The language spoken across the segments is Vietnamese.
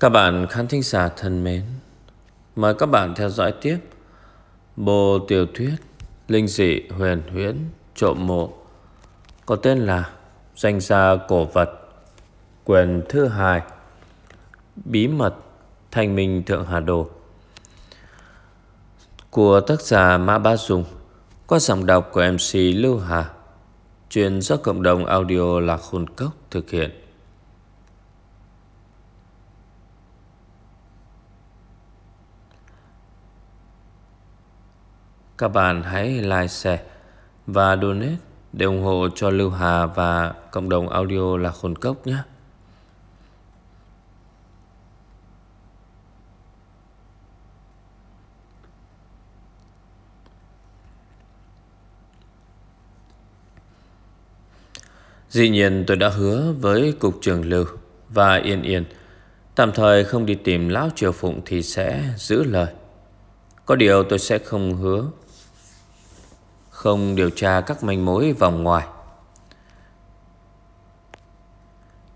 Các bạn khán thính giả thân mến, Mời các bạn theo dõi tiếp Bộ tiểu thuyết Linh dị huyền huyễn Trộm mộ, Có tên là Danh gia cổ vật Quyền thứ hai, Bí mật Thanh minh Thượng Hà Đồ, Của tác giả Mã Ba Dung, Qua giọng đọc của MC Lưu Hà. Chuyên do cộng đồng audio là khôn cốc thực hiện. Các bạn hãy like, share và donate để ủng hộ cho Lưu Hà và cộng đồng audio là khôn cốc nhé. Dĩ nhiên tôi đã hứa với Cục trưởng Lưu và Yên Yên Tạm thời không đi tìm Lão Triều Phụng thì sẽ giữ lời Có điều tôi sẽ không hứa không điều tra các manh mối vòng ngoài.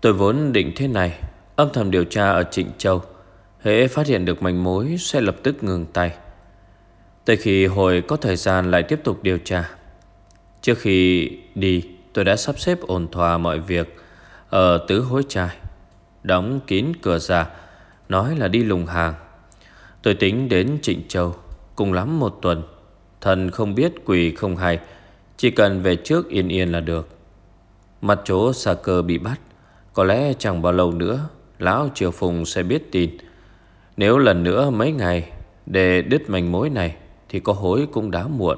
Tôi vốn định thế này, Âm thầm điều tra ở Trịnh Châu, Hễ phát hiện được manh mối Sẽ lập tức ngừng tay. Tới khi hồi có thời gian lại tiếp tục điều tra. Trước khi đi, Tôi đã sắp xếp ổn thỏa mọi việc Ở tứ hối trai, Đóng kín cửa ra, Nói là đi lùng hàng. Tôi tính đến Trịnh Châu, Cùng lắm một tuần Thần không biết quỷ không hay, Chỉ cần về trước yên yên là được. Mặt chỗ xà cơ bị bắt, Có lẽ chẳng bao lâu nữa, Lão Triều Phùng sẽ biết tin. Nếu lần nữa mấy ngày Để đứt manh mối này, Thì có hối cũng đã muộn.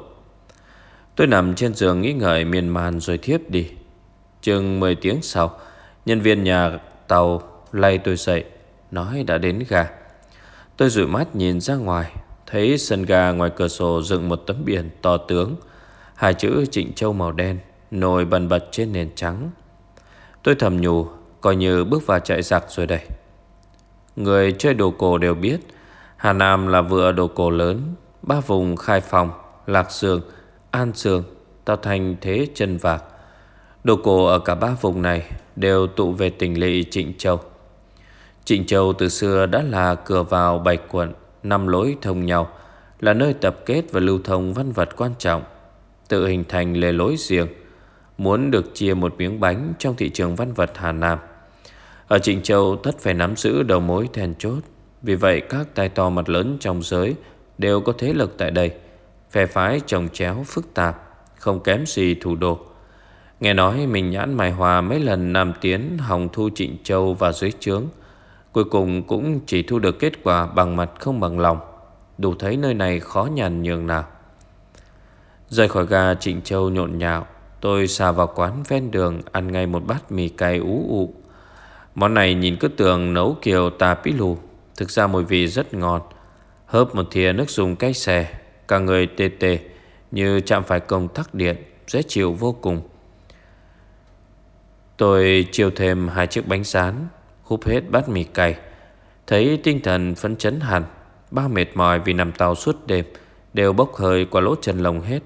Tôi nằm trên giường nghĩ ngợi miên man rồi thiếp đi. Chừng 10 tiếng sau, Nhân viên nhà tàu lay tôi dậy, Nói đã đến gà Tôi rủi mắt nhìn ra ngoài Thấy sân ga ngoài cửa sổ dựng một tấm biển to tướng Hai chữ Trịnh Châu màu đen Nổi bần bật trên nền trắng Tôi thầm nhủ Coi như bước vào chạy giặc rồi đây Người chơi đồ cổ đều biết Hà Nam là vựa đồ cổ lớn Ba vùng Khai Phòng, Lạc Sương, An Sương tạo thành thế chân vạc. Đồ cổ ở cả ba vùng này đều tụ về tỉnh lỵ Trịnh Châu. Trịnh Châu từ xưa đã là cửa vào bạch quận, năm lối thông nhau, là nơi tập kết và lưu thông văn vật quan trọng, tự hình thành lề lối riêng, muốn được chia một miếng bánh trong thị trường văn vật Hà Nam. Ở Trịnh Châu tất phải nắm giữ đầu mối then chốt, vì vậy các tay to mặt lớn trong giới đều có thế lực tại đây. Phe phái trồng chéo phức tạp Không kém gì thủ đô Nghe nói mình nhãn mài hòa mấy lần Nam Tiến Hồng Thu Trịnh Châu và dưới trướng Cuối cùng cũng chỉ thu được kết quả Bằng mặt không bằng lòng. Đủ thấy nơi này khó nhằn nhường nào. Rời khỏi gà Trịnh Châu nhộn nhạo, Tôi xà vào quán ven đường Ăn ngay một bát mì cay ú ụ. Món này nhìn cứ tưởng nấu kiều tà pí lù, Thực ra mùi vị rất ngon. Hớp một thìa nước dùng cay xè, Cả người tê tê, Như chạm phải công tắc điện, Dễ chịu vô cùng. Tôi chiêu thêm hai chiếc bánh rán Húp hết bát mì cay. Thấy tinh thần phấn chấn hẳn Bao mệt mỏi vì nằm tàu suốt đêm, Đều bốc hơi qua lỗ chân lồng hết.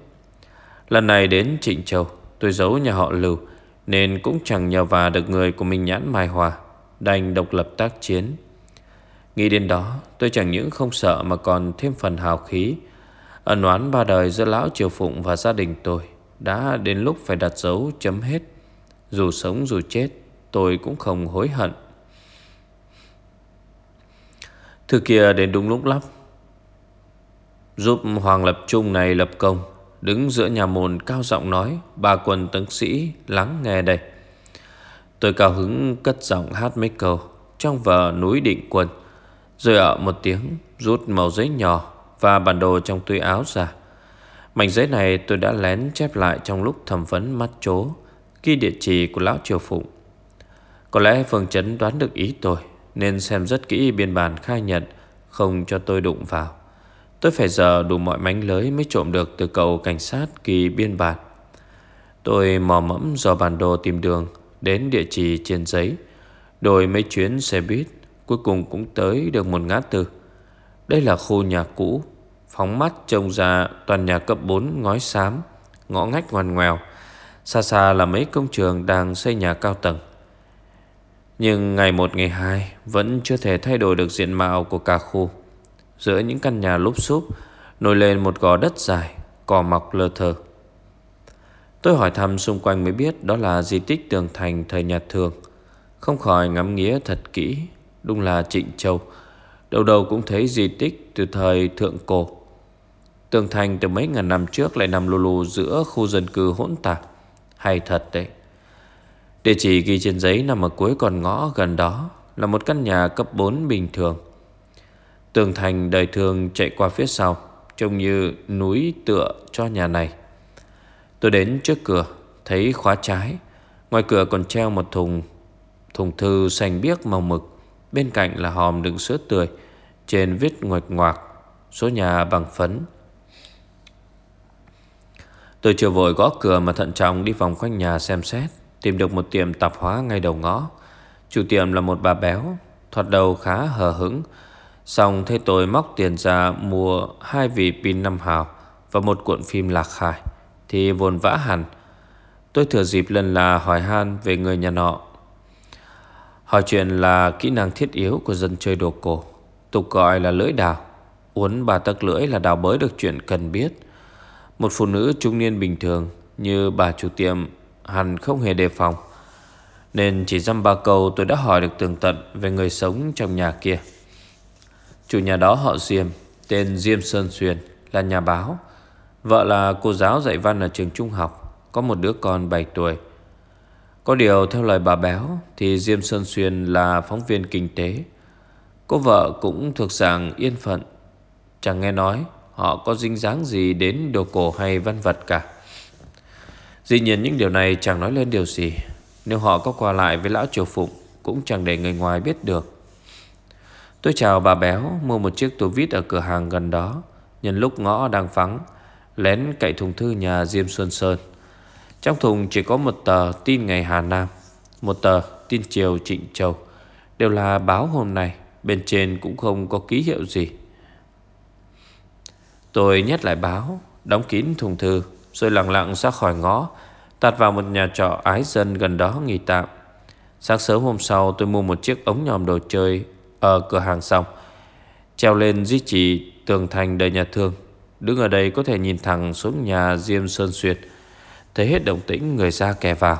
Lần này đến Trịnh Châu, Tôi giấu nhà họ Lưu, Nên cũng chẳng nhờ và được người của mình nhãn mai hòa, Đành độc lập tác chiến. Nghĩ đến đó, Tôi chẳng những không sợ Mà còn thêm phần hào khí. Ẩn oán ba đời giữa lão Triều Phụng và gia đình tôi Đã đến lúc phải đặt dấu chấm hết. Dù sống dù chết, Tôi cũng không hối hận. Thư kia đến đúng lúc lắm Giúp Hoàng Lập Trung này lập công Đứng giữa nhà môn cao giọng nói Ba quân tấn sĩ lắng nghe đây Tôi cao hứng cất giọng hát mấy câu Trong vở núi định quân Rồi ở một tiếng Rút màu giấy nhỏ và bản đồ trong túi áo ra. Mảnh giấy này tôi đã lén chép lại trong lúc thẩm vấn mắt chố, ghi địa chỉ của Lão Triều Phụng. Có lẽ Phương Trấn đoán được ý tôi, nên xem rất kỹ biên bản khai nhận, không cho tôi đụng vào. Tôi phải giờ đủ mọi mánh lới mới trộm được từ cậu cảnh sát kỳ biên bản. Tôi mò mẫm do bản đồ tìm đường đến địa chỉ trên giấy, đổi mấy chuyến xe buýt, cuối cùng cũng tới được một ngã tư. Đây là khu nhà cũ Phóng mắt trông ra toàn nhà cấp 4 ngói xám Ngõ ngách ngoằn ngoèo Xa xa là mấy công trường đang xây nhà cao tầng nhưng ngày một, ngày hai Vẫn chưa thể thay đổi được diện mạo của cả khu. Giữa những căn nhà lúp xúp, Nổi lên một gò đất dài, Cỏ mọc lơ thơ Tôi hỏi thăm xung quanh mới biết Đó là di tích tường thành thời nhà thường. Không khỏi ngắm nghĩa thật kỹ, Đúng là Trịnh Châu. Đầu đầu cũng thấy di tích từ thời thượng cổ. Tường thành từ mấy ngàn năm trước Lại nằm lù lù giữa khu dân cư hỗn tạp. Hay thật đấy. Địa chỉ ghi trên giấy nằm ở cuối con ngõ gần đó, Là một căn nhà cấp 4 bình thường. Tường thành đời thường chạy qua phía sau, Trông như núi tựa cho nhà này. Tôi đến trước cửa, Thấy khóa trái. Ngoài cửa còn treo một thùng Thùng thư xanh biếc màu mực. Bên cạnh là hòm đựng sữa tươi, Trên viết ngoạch ngoạc, Số nhà bằng phấn. Tôi chưa vội gõ cửa mà thận trọng đi vòng quanh nhà xem xét. Tìm được một tiệm tạp hóa ngay đầu ngõ. Chủ tiệm là một bà béo, Thoạt đầu khá hờ hững. Xong thấy tôi móc tiền ra mua hai vị pin năm hào Và một cuộn phim lạc khải Thì vồn vã hẳn. Tôi thừa dịp lần là hỏi han về người nhà nọ. Hỏi chuyện là kỹ năng thiết yếu của dân chơi đồ cổ. Tục gọi là lưỡi đào. Uốn bà tắc lưỡi là đào bới được chuyện cần biết. Một phụ nữ trung niên bình thường Như bà chủ tiệm Hẳn không hề đề phòng, Nên chỉ dăm ba câu tôi đã hỏi được tường tận Về người sống trong nhà kia. Chủ nhà đó họ Diêm, Tên Diêm Sơn Xuyên, Là nhà báo. Vợ là cô giáo dạy văn ở trường trung học, Có một đứa con 7 tuổi. Có điều theo lời bà Béo Thì Diêm Sơn Xuyên là phóng viên kinh tế. Cô vợ cũng thuộc dạng yên phận, Chẳng nghe nói Họ có dinh dáng gì đến đồ cổ hay văn vật cả. Dĩ nhiên những điều này chẳng nói lên điều gì. Nếu họ có qua lại với lão triều phụng, Cũng chẳng để người ngoài biết được. Tôi chào bà béo, Mua một chiếc tô vít ở cửa hàng gần đó. Nhân lúc ngõ đang vắng, Lén cậy thùng thư nhà Diêm Xuân Sơn. Trong thùng chỉ có một tờ tin ngày Hà Nam, Một tờ tin chiều Trịnh Châu. Đều là báo hôm nay, Bên trên cũng không có ký hiệu gì. Tôi nhét lại báo, Đóng kín thùng thư. Rồi lặng lặng ra khỏi ngõ, Tạt vào một nhà trọ ái dân gần đó nghỉ tạm. Sáng sớm hôm sau, tôi mua một chiếc ống nhòm đồ chơi Ở cửa hàng xong, Treo lên duy trì tường thành đầy nhà thương. Đứng ở đây có thể nhìn thẳng xuống nhà Diêm Sơn Xuyệt Thấy hết động tĩnh, người ra kè vào.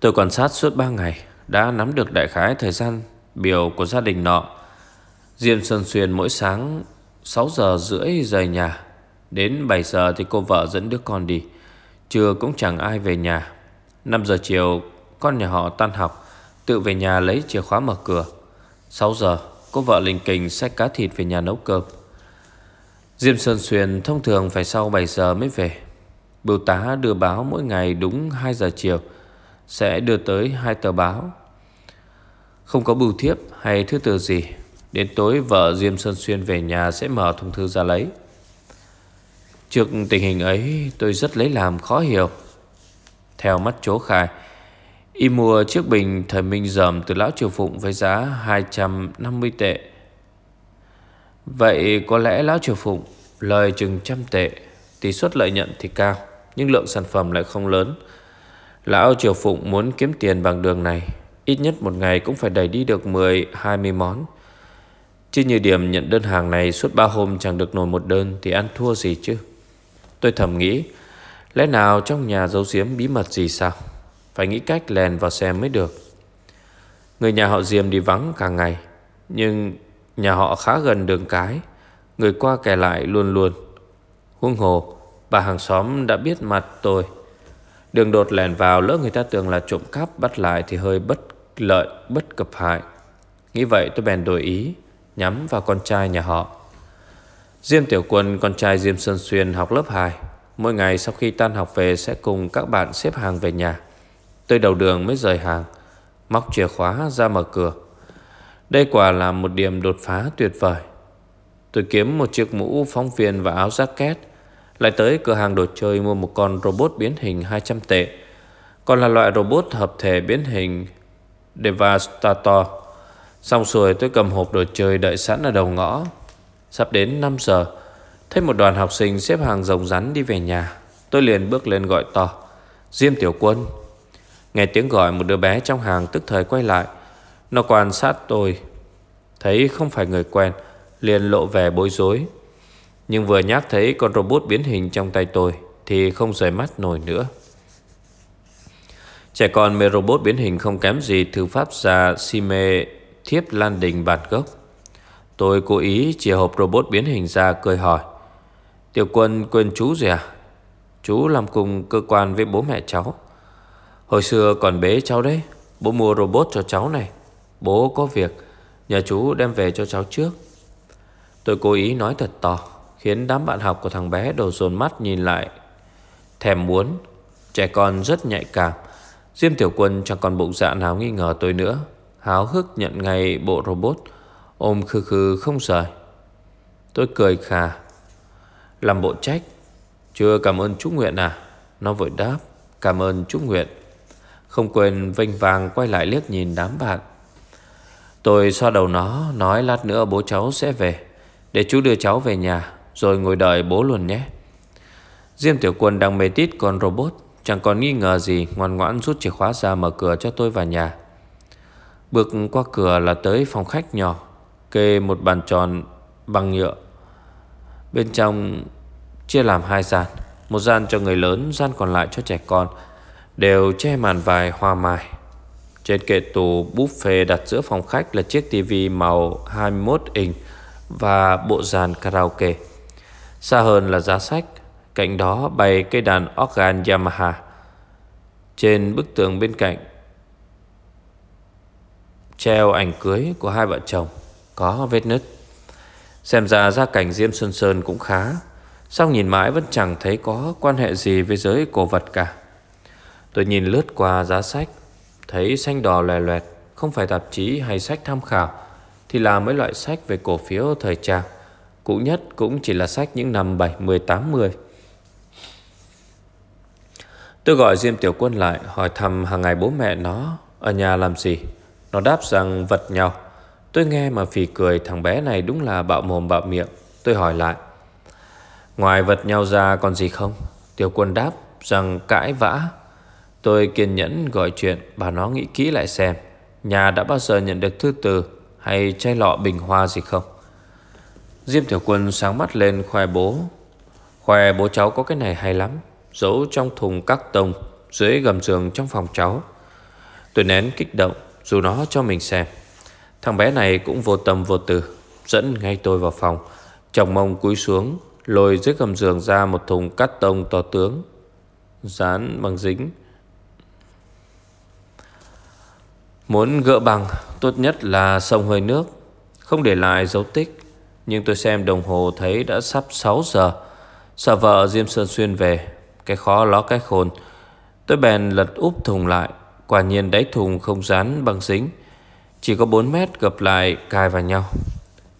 Tôi quan sát suốt 3 ngày, Đã nắm được đại khái thời gian biểu của gia đình nọ. Diêm Sơn Xuyên mỗi sáng 6 giờ rưỡi rời nhà. Đến 7 giờ thì cô vợ dẫn đứa con đi. Trưa cũng chẳng ai về nhà. 5 giờ chiều, Con nhà họ tan học, Tự về nhà lấy chìa khóa mở cửa. 6 giờ, Cô vợ lình kình xách cá thịt về nhà nấu cơm. Diêm Sơn Xuyên thông thường phải sau 7 giờ mới về. Bưu tá đưa báo mỗi ngày đúng 2 giờ chiều, Sẽ đưa tới hai tờ báo. Không có bưu thiếp hay thứ tự gì. Đến tối, vợ Diêm Sơn Xuyên về nhà sẽ mở thùng thư ra lấy. Trước tình hình ấy, tôi rất lấy làm khó hiểu. Theo mắt chố khai, Y mua chiếc bình thời minh dầm từ Lão Triều Phụng với giá 250 tệ. Vậy có lẽ Lão Triều Phụng lời chừng trăm tệ, Tỷ suất lợi nhuận thì cao, Nhưng lượng sản phẩm lại không lớn. Lão Triều Phụng muốn kiếm tiền bằng đường này, Ít nhất một ngày cũng phải đẩy đi được 10-20 món. Chứ như điểm nhận đơn hàng này suốt 3 hôm chẳng được nổi một đơn Thì ăn thua gì chứ? Tôi thầm nghĩ, Lẽ nào trong nhà giấu giếm bí mật gì sao? Phải nghĩ cách lèn vào xem mới được. Người nhà họ Diêm đi vắng cả ngày, Nhưng nhà họ khá gần đường cái. Người qua kẻ lại luôn luôn. Huông hồ, Bà hàng xóm đã biết mặt tôi. Đường đột lèn vào, lỡ người ta tưởng là trộm cắp Bắt lại thì hơi bất lợi, Bất cập hại. Nghĩ vậy tôi bèn đổi ý. Nhắm vào con trai nhà họ. Diêm Tiểu Quân, con trai Diêm Sơn Xuyên học lớp 2 Mỗi ngày sau khi tan học về Sẽ cùng các bạn xếp hàng về nhà. Tới đầu đường mới rời hàng, Móc chìa khóa ra mở cửa. Đây quả là một điểm đột phá tuyệt vời. Tôi kiếm một chiếc mũ phóng viên và áo jacket, Lại tới cửa hàng đồ chơi mua một con robot biến hình 200 tệ. Còn là loại robot hợp thể biến hình Devastator Xong xuôi tôi cầm hộp đồ chơi đợi sẵn ở đầu ngõ. Sắp đến 5 giờ, Thấy một đoàn học sinh xếp hàng rồng rắn đi về nhà. Tôi liền bước lên gọi to, Diêm Tiểu Quân. Nghe tiếng gọi, một đứa bé trong hàng tức thời quay lại. Nó quan sát tôi, Thấy không phải người quen, liền lộ vẻ bối rối. Nhưng vừa nhắc thấy con robot biến hình trong tay tôi, Thì không rời mắt nổi nữa. Trẻ con mê robot biến hình không kém gì Thư pháp gia Sime thiếp lan đình bản gốc. Tôi cố ý chia hộp robot biến hình ra cười hỏi, Tiểu quân quên chú gì à? Chú làm cùng cơ quan với bố mẹ cháu. Hồi xưa còn bế cháu đấy, Bố mua robot cho cháu này. Bố có việc nhà chú đem về cho cháu trước. Tôi cố ý nói thật to, Khiến đám bạn học của thằng bé đổ dồn mắt nhìn lại, Thèm muốn. Trẻ con rất nhạy cảm. Diêm tiểu quân chẳng còn bụng dạ nào nghi ngờ tôi nữa. Háo hức nhận ngay bộ robot. Ôm khư khư không rời. Tôi cười khà. Làm bộ trách. Chưa cảm ơn chú Nguyện à? Nó vội đáp. Cảm ơn chú Nguyện. Không quên vênh vàng quay lại liếc nhìn đám bạn. Tôi xoa đầu nó, Nói lát nữa bố cháu sẽ về. Để chú đưa cháu về nhà, Rồi ngồi đợi bố luôn nhé. Diêm tiểu quân đang mê tít con robot, Chẳng còn nghi ngờ gì Ngoan ngoãn rút chìa khóa ra mở cửa cho tôi vào nhà. Bước qua cửa là tới phòng khách nhỏ, Kê một bàn tròn bằng nhựa. Bên trong chia làm hai gian, Một gian cho người lớn, Gian còn lại cho trẻ con, Đều che màn vài hoa mai. Trên kệ tủ buffet đặt giữa phòng khách Là chiếc tivi màu 21 inch Và bộ dàn karaoke. Xa hơn là giá sách, Cạnh đó bày cây đàn organ Yamaha. Trên bức tường bên cạnh Treo ảnh cưới của hai vợ chồng Có vết nứt. Xem ra gia cảnh Diêm Xuân Sơn cũng khá song nhìn mãi vẫn chẳng thấy có quan hệ gì với giới cổ vật cả. Tôi nhìn lướt qua giá sách Thấy xanh đỏ lòe loẹt Không phải tạp chí hay sách tham khảo Thì là mấy loại sách về cổ phiếu thời trang Cũ nhất cũng chỉ là sách những năm 70, 80 Tôi gọi Diêm Tiểu Quân lại Hỏi thăm hàng ngày bố mẹ nó Ở nhà làm gì. Nó đáp rằng, vật nhau Tôi nghe mà phì cười, thằng bé này đúng là bạo mồm bạo miệng. Tôi hỏi lại, Ngoài vật nhau ra còn gì không? Tiểu quân đáp rằng, cãi vã. Tôi kiên nhẫn gọi chuyện, Bà nó nghĩ kỹ lại xem, Nhà đã bao giờ nhận được thư từ Hay chai lọ bình hoa gì không? Diêm tiểu quân sáng mắt lên, khoe bố Khoe bố cháu có cái này hay lắm, Giấu trong thùng các tông, Dưới gầm giường trong phòng cháu. Tôi nén kích động dù nó cho mình xem. Thằng bé này cũng vô tâm vô tư, Dẫn ngay tôi vào phòng. Chồng mông cúi xuống, Lôi dưới gầm giường ra một thùng cắt tông to tướng, Dán bằng dính. Muốn gỡ bằng, Tốt nhất là sông hơi nước, Không để lại dấu tích. Nhưng tôi xem đồng hồ thấy đã sắp 6 giờ. Sợ vợ Diêm Sơn Xuyên về, Cái khó ló cái khôn. Tôi bèn lật úp thùng lại. Quả nhiên đáy thùng không dán bằng dính. Chỉ có 4 mét gập lại cài vào nhau.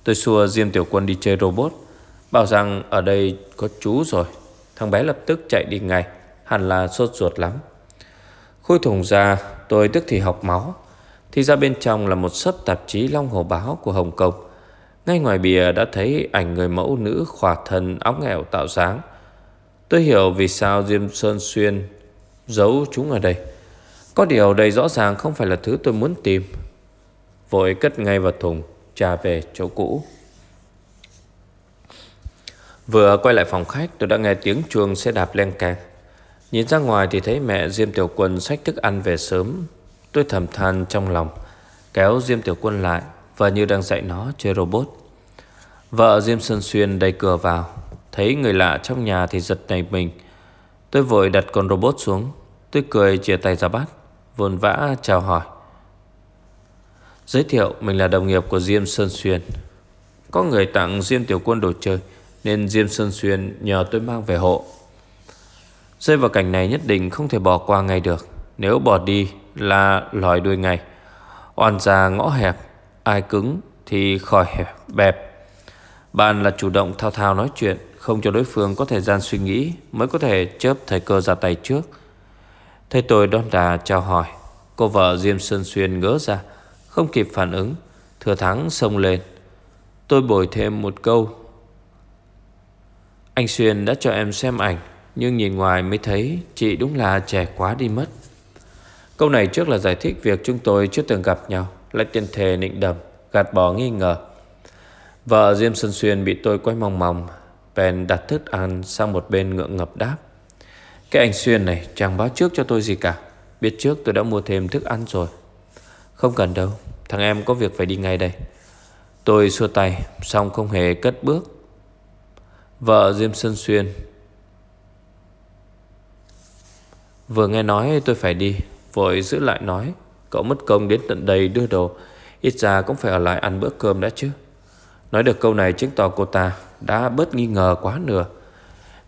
Tôi xua Diêm Tiểu Quân đi chơi robot. Bảo rằng ở đây có chú rồi. Thằng bé lập tức chạy đi ngay. Hẳn là sốt ruột lắm. Khui thùng ra, tôi tức thì học máu. Thì ra bên trong là một sấp tạp chí Long Hồ Báo của Hồng Kông. Ngay ngoài bìa đã thấy ảnh người mẫu nữ khỏa thân óng nghèo tạo dáng. Tôi hiểu vì sao Diêm Sơn Xuyên giấu chúng ở đây. Có điều đây rõ ràng không phải là thứ tôi muốn tìm. Vội cất ngay vào thùng, Trả về chỗ cũ. Vừa quay lại phòng khách, tôi đã nghe tiếng chuông xe đạp len keng. Nhìn ra ngoài thì thấy mẹ Diêm Tiểu Quân xách thức ăn về sớm. Tôi thầm than trong lòng, Kéo Diêm Tiểu Quân lại, Và như đang dạy nó, chơi robot. Vợ Diêm Sơn Xuyên đẩy cửa vào, Thấy người lạ trong nhà thì giật nảy mình. Tôi vội đặt con robot xuống, Tôi cười chia tay ra bắt. Vồn vã chào hỏi. Giới thiệu, mình là đồng nghiệp của Diêm Sơn Xuyên. Có người tặng Diêm Tiểu Quân đồ chơi, Nên Diêm Sơn Xuyên nhờ tôi mang về hộ. Rơi vào cảnh này nhất định không thể bỏ qua ngay được. Nếu bỏ đi là lòi đuôi ngay. Oan ra ngõ hẹp, Ai cứng thì khỏi hẹp, bẹp. Bạn là chủ động thao thao nói chuyện, Không cho đối phương có thời gian suy nghĩ Mới có thể chớp thời cơ ra tay trước. Thấy tôi đón đà chào hỏi. Cô vợ Diêm Sơn Xuyên ngỡ ra, Không kịp phản ứng. Thừa thắng xông lên. Tôi bồi thêm một câu. Anh Xuyên đã cho em xem ảnh, Nhưng nhìn ngoài mới thấy Chị đúng là trẻ quá đi mất. Câu này trước là giải thích việc chúng tôi chưa từng gặp nhau, Lại tiền thề nịnh đầm, Gạt bỏ nghi ngờ. Vợ Diêm Sơn Xuyên bị tôi quay mong mong, Bèn đặt thức ăn sang một bên ngượng ngập đáp. Cái anh Xuyên này chẳng báo trước cho tôi gì cả. Biết trước tôi đã mua thêm thức ăn rồi. Không cần đâu, Thằng em có việc phải đi ngay đây. Tôi xua tay, Xong không hề cất bước. Vợ Diêm sơn Xuyên. Vừa nghe nói tôi phải đi, Vội giữ lại nói, Cậu mất công đến tận đây đưa đồ, Ít ra cũng phải ở lại ăn bữa cơm đã chứ. Nói được câu này, chứng tỏ cô ta Đã bớt nghi ngờ quá nửa.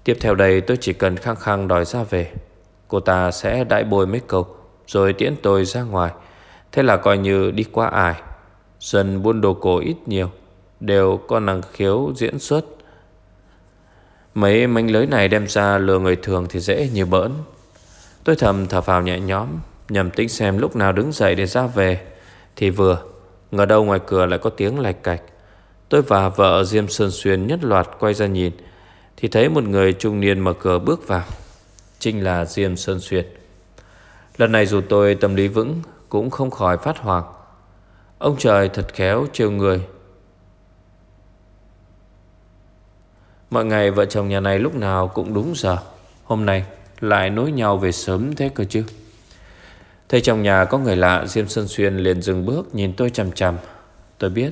Tiếp theo đây tôi chỉ cần khăng khăng đòi ra về. Cô ta sẽ đại bồi mấy câu, Rồi tiễn tôi ra ngoài. Thế là coi như đi qua ải. Dần buôn đồ cổ ít nhiều, Đều có năng khiếu diễn xuất. Mấy manh lưới này đem ra lừa người thường thì dễ như bỡn. Tôi thầm thở phào nhẹ nhõm, nhầm tính xem lúc nào đứng dậy để ra về. Thì vừa, Ngờ đâu ngoài cửa lại có tiếng lạch cạch. Tôi và vợ Diêm Sơn Xuyên nhất loạt quay ra nhìn thì thấy một người trung niên mở cửa bước vào, Chính là Diêm Sơn Xuyên. Lần này dù tôi tâm lý vững, Cũng không khỏi phát hoảng. Ông trời thật khéo trêu người. Mọi ngày vợ chồng nhà này lúc nào cũng đúng giờ, Hôm nay lại nối nhau về sớm thế cơ chứ. Thấy trong nhà có người lạ, Diêm Sơn Xuyên liền dừng bước nhìn tôi chằm chằm. Tôi biết,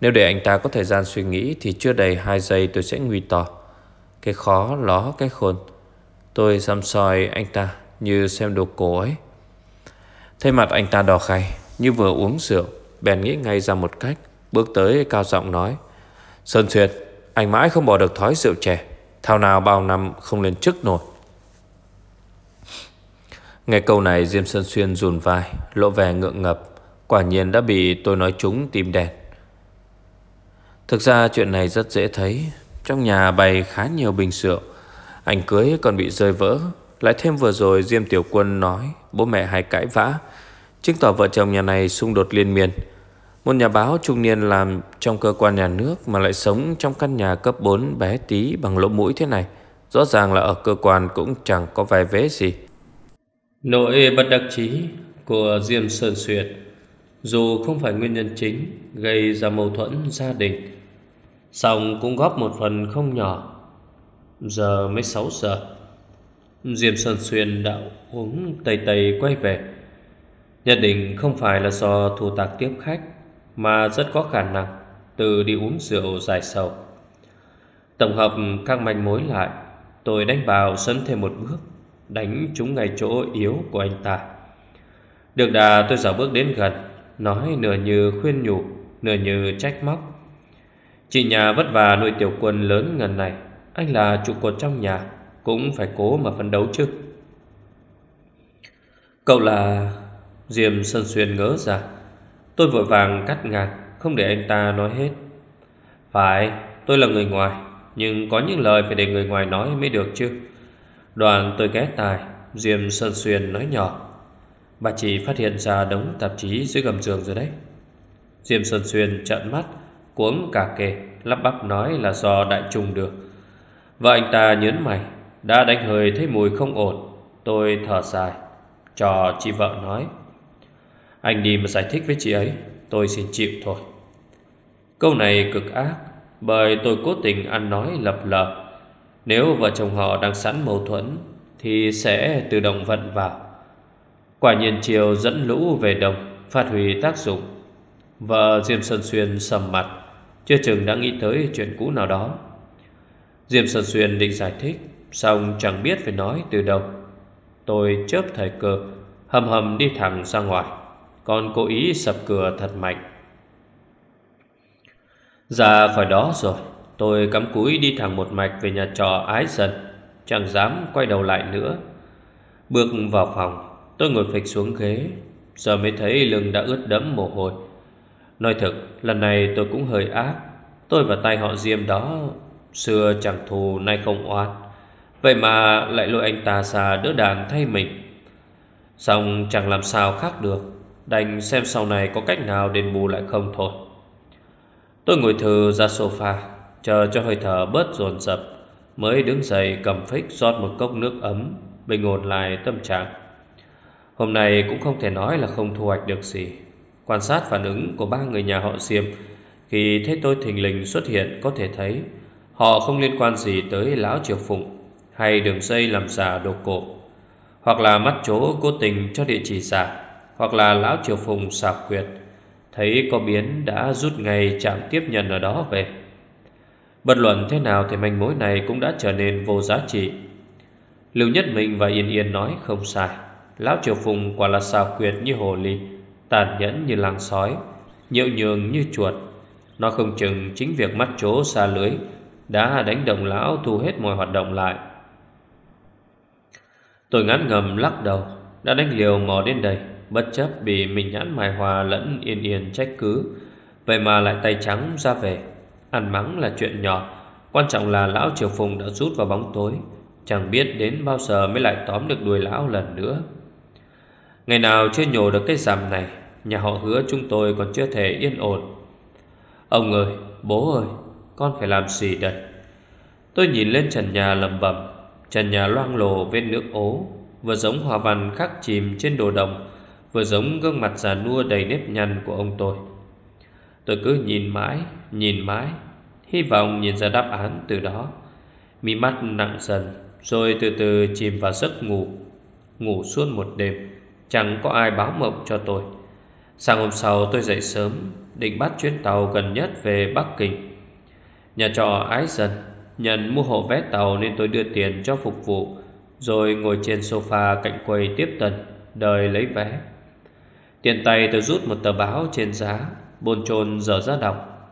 Nếu để anh ta có thời gian suy nghĩ Thì chưa đầy 2 giây tôi sẽ nguy tỏ cái khó ló cái khôn. Tôi xăm soi anh ta Như xem đồ cổ ấy. Thấy mặt anh ta đỏ khay Như vừa uống rượu, Bèn nghĩ ngay ra một cách, Bước tới cao giọng nói, Sơn Xuyên, Anh mãi không bỏ được thói rượu trẻ Thao nào bao năm không lên chức nổi. Nghe câu này, Diêm Sơn Xuyên rùn vai, Lộ vẻ ngượng ngập, Quả nhiên đã bị tôi nói trúng tim đèn Thực ra chuyện này rất dễ thấy trong nhà bày khá nhiều bình rượu. Ảnh cưới còn bị rơi vỡ. Lại thêm vừa rồi, Diêm Tiểu Quân nói, Bố mẹ hay cãi vã. Chứng tỏ vợ chồng nhà này xung đột liên miên. Một nhà báo trung niên làm trong cơ quan nhà nước Mà lại sống trong căn nhà cấp 4 bé tí bằng lỗ mũi thế này. Rõ ràng là ở cơ quan cũng chẳng có vài vế gì. Nỗi bất đắc chí của Diêm Sơn Xuyệt Dù không phải nguyên nhân chính gây ra mâu thuẫn gia đình Xong cũng góp một phần không nhỏ. Giờ mới 6 giờ. Diêm Sơn Xuyên đã uống tây tây quay về. Nhất định không phải là do thủ tạc tiếp khách, Mà rất có khả năng từ đi uống rượu dài sầu. Tổng hợp các manh mối lại, Tôi đánh vào sân thêm một bước, Đánh trúng ngay chỗ yếu của anh ta. Được đà tôi dạo bước đến gần, Nói nửa như khuyên nhủ, Nửa như trách móc. Chị nhà vất vả nuôi tiểu quân lớn ngần này. Anh là trụ cột trong nhà, Cũng phải cố mà phấn đấu chứ. Cậu là Diêm Sơn Xuyên ngỡ ra. Tôi vội vàng cắt ngang Không để anh ta nói hết. Phải, tôi là người ngoài, Nhưng có những lời phải để người ngoài nói mới được chứ. Đoàn tôi ghé tài Diêm Sơn Xuyên nói nhỏ. Bà chỉ phát hiện ra đống tạp chí dưới gầm giường rồi đấy. Diêm Sơn Xuyên trợn mắt Cuống cả kề, Lắp bắp nói là do đại trùng được vợ anh ta nhớn mày, Đã đánh hơi thấy mùi không ổn, Tôi thở dài, Cho chị vợ nói. Anh đi mà giải thích với chị ấy, Tôi xin chịu thôi. Câu này cực ác, Bởi tôi cố tình ăn nói lập lờ. Nếu vợ chồng họ đang sẵn mâu thuẫn, Thì sẽ tự động vận vào. Quả nhiên chiều dẫn lũ về đồng, Phát huy tác dụng. Vợ Diêm Sơn Xuyên sầm mặt. Chưa chừng đã nghĩ tới chuyện cũ nào đó. Diêm Sơn Xuyên định giải thích Xong chẳng biết phải nói từ đâu. Tôi chớp thời cơ, Hầm hầm đi thẳng ra ngoài. Còn cố ý sập cửa thật mạnh. Ra khỏi đó rồi, Tôi cắm cúi đi thẳng một mạch về nhà trọ ái dần, Chẳng dám quay đầu lại nữa. Bước vào phòng, Tôi ngồi phịch xuống ghế, Giờ mới thấy lưng đã ướt đẫm mồ hôi. Nói thật, Lần này tôi cũng hơi ác. Tôi và tay họ Diêm đó, Xưa chẳng thù nay không oan Vậy mà lại lôi anh ta xa đỡ đàn thay mình. Xong chẳng làm sao khác được. Đành xem sau này có cách nào đền bù lại không thôi. Tôi ngồi thừ ra sofa, Chờ cho hơi thở bớt dồn dập, Mới đứng dậy cầm phích rót một cốc nước ấm, Bình ổn lại tâm trạng. Hôm nay cũng không thể nói là không thu hoạch được gì. Quan sát phản ứng của ba người nhà họ Diệp Khi thấy tôi thình lình xuất hiện, Có thể thấy Họ không liên quan gì tới Lão Triều Phụng Hay đường dây làm giả đồ cổ, Hoặc là mắt chố cố tình cho địa chỉ giả, Hoặc là Lão Triều Phụng xảo quyệt, Thấy có biến đã rút ngay chạm tiếp nhận ở đó về. Bất luận thế nào thì manh mối này cũng đã trở nên vô giá trị. Lưu Nhất Minh và Yên Yên nói không sai, Lão Triều Phùng quả là xào quyệt như hồ ly. Tàn nhẫn như làng sói nhiễu nhường như chuột. Nó không chừng chính việc mắt chố xa lưới Đã đánh động lão thu hết mọi hoạt động lại. Tôi ngán ngầm lắc đầu, Đã đánh liều mò đến đây, Bất chấp bị mình nhãn mài hòa lẫn yên yên trách cứ. Vậy mà lại tay trắng ra về, Ăn mắng là chuyện nhỏ, Quan trọng là lão Triều Phùng đã rút vào bóng tối. Chẳng biết đến bao giờ mới lại tóm được đuôi lão lần nữa. Ngày nào chưa nhổ được cái rằm này Nhà họ hứa chúng tôi còn chưa thể yên ổn. Ông ơi, bố ơi Con phải làm gì đây? Tôi nhìn lên trần nhà lầm bẩm Trần nhà loang lổ vết nước ố Vừa giống hòa văn khắc chìm trên đồ đồng Vừa giống gương mặt già nua đầy nếp nhăn của ông tôi. Tôi cứ nhìn mãi, nhìn mãi Hy vọng nhìn ra đáp án từ đó. Mi mắt nặng dần Rồi từ từ chìm vào giấc ngủ Ngủ suốt một đêm. Chẳng có ai báo mộng cho tôi. Sáng hôm sau tôi dậy sớm, Định bắt chuyến tàu gần nhất về Bắc Kinh. Nhà trọ ái dần, Nhận mua hộ vé tàu nên tôi đưa tiền cho phục vụ, Rồi ngồi trên sofa cạnh quầy tiếp tân Đợi lấy vé. Tiện tay tôi rút một tờ báo trên giá, Bồn chồn dở ra đọc.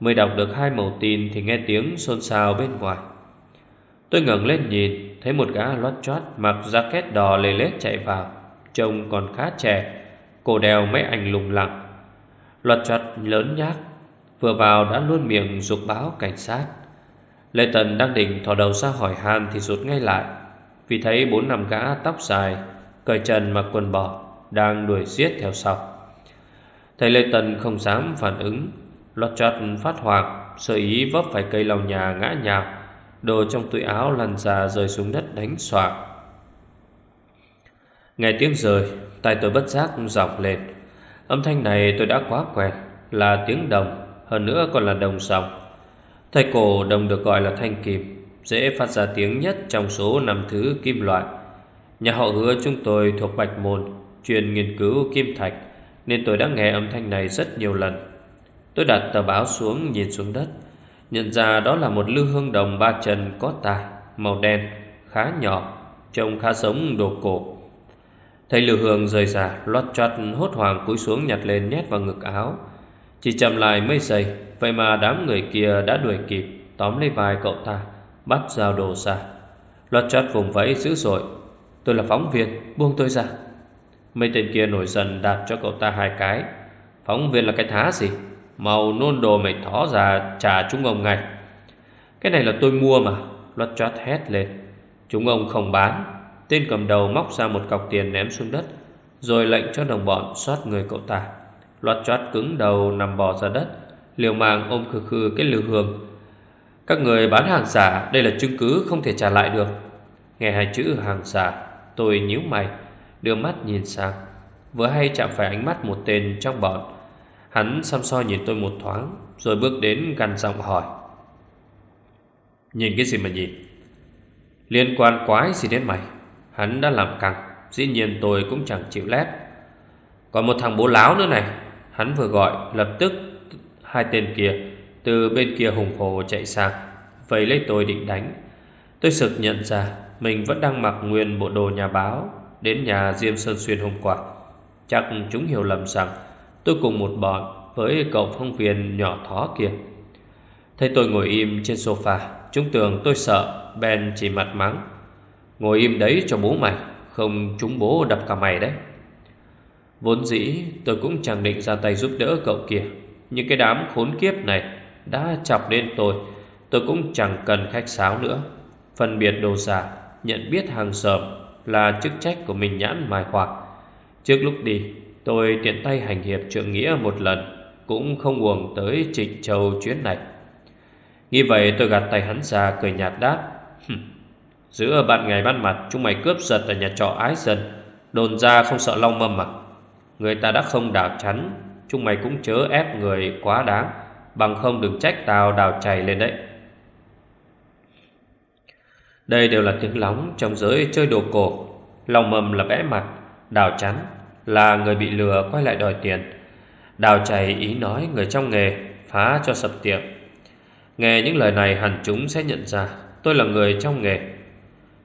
Mới đọc được hai mẩu tin Thì nghe tiếng xôn xao bên ngoài. Tôi ngẩng lên nhìn, Thấy một gã lót chót mặc jacket đỏ lê lết chạy vào. Trông còn khá trẻ, Cổ đèo mấy ảnh lùng lặng. Loạt chót lớn nhát Vừa vào đã luôn miệng dục báo cảnh sát. Lê Tần đang định thò đầu ra hỏi han Thì rụt ngay lại, Vì thấy bốn năm gã tóc dài, Cởi trần mặc quần bò Đang đuổi giết theo sau. Thầy Lê Tần không dám phản ứng Lọt chọt phát hoảng, Sơ ý vấp phải cây lau nhà ngã nhào, Đồ trong túi áo lăn ra rơi xuống đất đánh xoạc. Nghe tiếng rời tay tôi bất giác dọc lên. Âm thanh này tôi đã quá quen, Là tiếng đồng, Hơn nữa còn là đồng sòng Thầy cổ đồng được gọi là thanh kim, Dễ phát ra tiếng nhất trong số năm thứ kim loại. Nhà họ hứa chúng tôi thuộc Bạch Môn, Chuyên nghiên cứu kim thạch, Nên tôi đã nghe âm thanh này rất nhiều lần. Tôi đặt tờ báo xuống nhìn xuống đất, Nhận ra đó là một lư hương đồng ba chân có tài, Màu đen, Khá nhỏ, Trông khá giống đồ cổ. Thấy Lưu hương rời ra Loát choát hốt hoảng cúi xuống nhặt lên nhét vào ngực áo. Chỉ chậm lại mấy giây, Vậy mà đám người kia đã đuổi kịp, Tóm lấy vai cậu ta, Bắt giao đồ ra. Loát choát vùng vẫy dữ dội. Tôi là phóng viên, buông tôi ra. Mấy tên kia nổi dần đạt cho cậu ta hai cái. Phóng viên là cái thá gì? Màu nôn đồ mày thó ra trả chúng ông ngay. Cái này là tôi mua mà Loát choát hét lên. Chúng ông không bán. Tên cầm đầu móc ra một cọc tiền ném xuống đất, Rồi lệnh cho đồng bọn xoát người cậu ta. Loạt chót cứng đầu nằm bò ra đất, Liều mạng ôm khư khư cái lư hương. Các người bán hàng giả, Đây là chứng cứ không thể trả lại được. Nghe hai chữ hàng giả, Tôi nhíu mày, Đưa mắt nhìn sang. Vừa hay chạm phải ánh mắt một tên trong bọn, Hắn xăm soi nhìn tôi một thoáng, Rồi bước đến gần giọng hỏi. Nhìn cái gì mà nhìn? Liên quan quái gì đến mày? Hắn đã làm căng Dĩ nhiên tôi cũng chẳng chịu lép. Còn một thằng bố láo nữa này, Hắn vừa gọi, lập tức Hai tên kia từ bên kia hùng hồ chạy sang Vậy lấy tôi định đánh. Tôi sực nhận ra Mình vẫn đang mặc nguyên bộ đồ nhà báo Đến nhà Diêm Sơn Xuyên hôm qua. Chắc chúng hiểu lầm rằng Tôi cùng một bọn với cậu phong viên nhỏ thó kia. Thấy tôi ngồi im trên sofa, Chúng tưởng tôi sợ Ben chỉ mặt mắng. Ngồi im đấy cho bố mày, Không chúng bố đập cả mày đấy. Vốn dĩ tôi cũng chẳng định ra tay giúp đỡ cậu kia, Nhưng cái đám khốn kiếp này Đã chọc lên tôi. Tôi cũng chẳng cần khách sáo nữa. Phân biệt đồ giả, Nhận biết hàng sờm Là chức trách của mình nhãn mài hoặc Trước lúc đi, Tôi tiện tay hành hiệp trượng nghĩa một lần, Cũng không uổng tới trịnh châu chuyến này. Nghĩ vậy tôi gạt tay hắn ra cười nhạt đáp Giữa bạn ngày ban mặt, Chúng mày cướp giật ở nhà trọ ái dân Đồn ra không sợ long mâm à Người ta đã không đào chắn, Chúng mày cũng chớ ép người quá đáng. Bằng không đừng trách tao đào chảy lên đấy. Đây đều là tiếng lóng trong giới chơi đồ cổ. Long mâm là vẽ mặt, Đào chắn là người bị lừa quay lại đòi tiền. Đào chảy ý nói người trong nghề, Phá cho sập tiệm. Nghe những lời này hẳn chúng sẽ nhận ra, Tôi là người trong nghề.